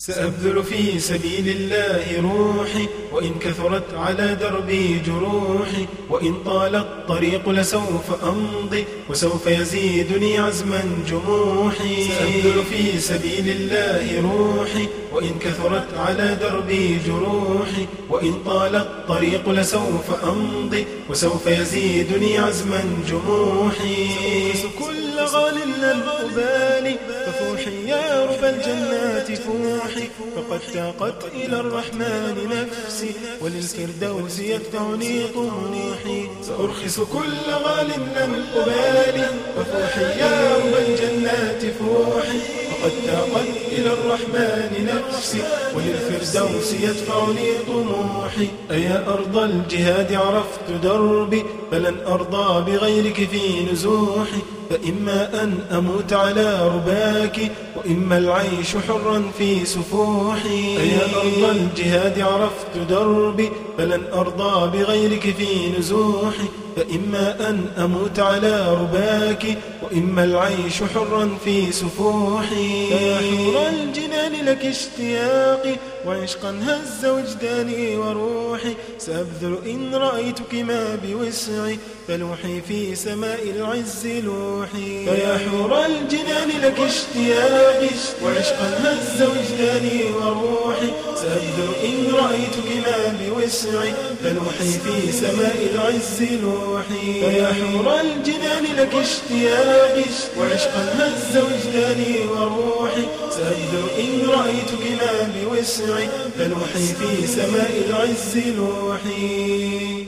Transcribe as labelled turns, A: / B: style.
A: سأبذل في سبيل الله روحي وإن كثرت على دربي جروحي وإن طال الطريق لسوف أمضي وسوف يزيدني عزما جموحي. سأبذل في سبيل الله روحي وإن كثرت على دربي جروحي وإن طال الطريق لسوف أمضي وسوف يزيدني عزما جموحي. كل غال أبالي فقد تاقت إلى الرحمن نفسي وللفردوس يدفعني طموحي سأرخص كل غال لن أبالي ففوحي يا رب الجنات فوحي. فقد تاقت إلى الرحمن نفسي وللفردوس يدفعني طموحي. أيا أرض الجهاد عرفت دربي فلن أرضى بغيرك في نزوحي. فإما أن أموت على رباك وإما العيش حرا في سفوحي. أيا أرض الجهاد عرفت دربي فلن أرضى بغيرك في نزوحي. فإما أن أموت على رباك وإما العيش حرا في سفوحي. لك اشتياقي وعشقا هز وجداني وروحي. سأبذل إن رأيتك ما بوسعي فلوحي في سماء العز لوحي. فيا حور الجنان لك اشتياقي وعشقا هز وجداني وروحي. سأبذل إن رأيتك ما بوسعي فلوحي في سماء العز لوحي. فيا حور الجنان لك اشتياقي وعشقا هز وجداني وروحي. إن رأيتك ما بوسعي فلوحي في سماء العز لوحي.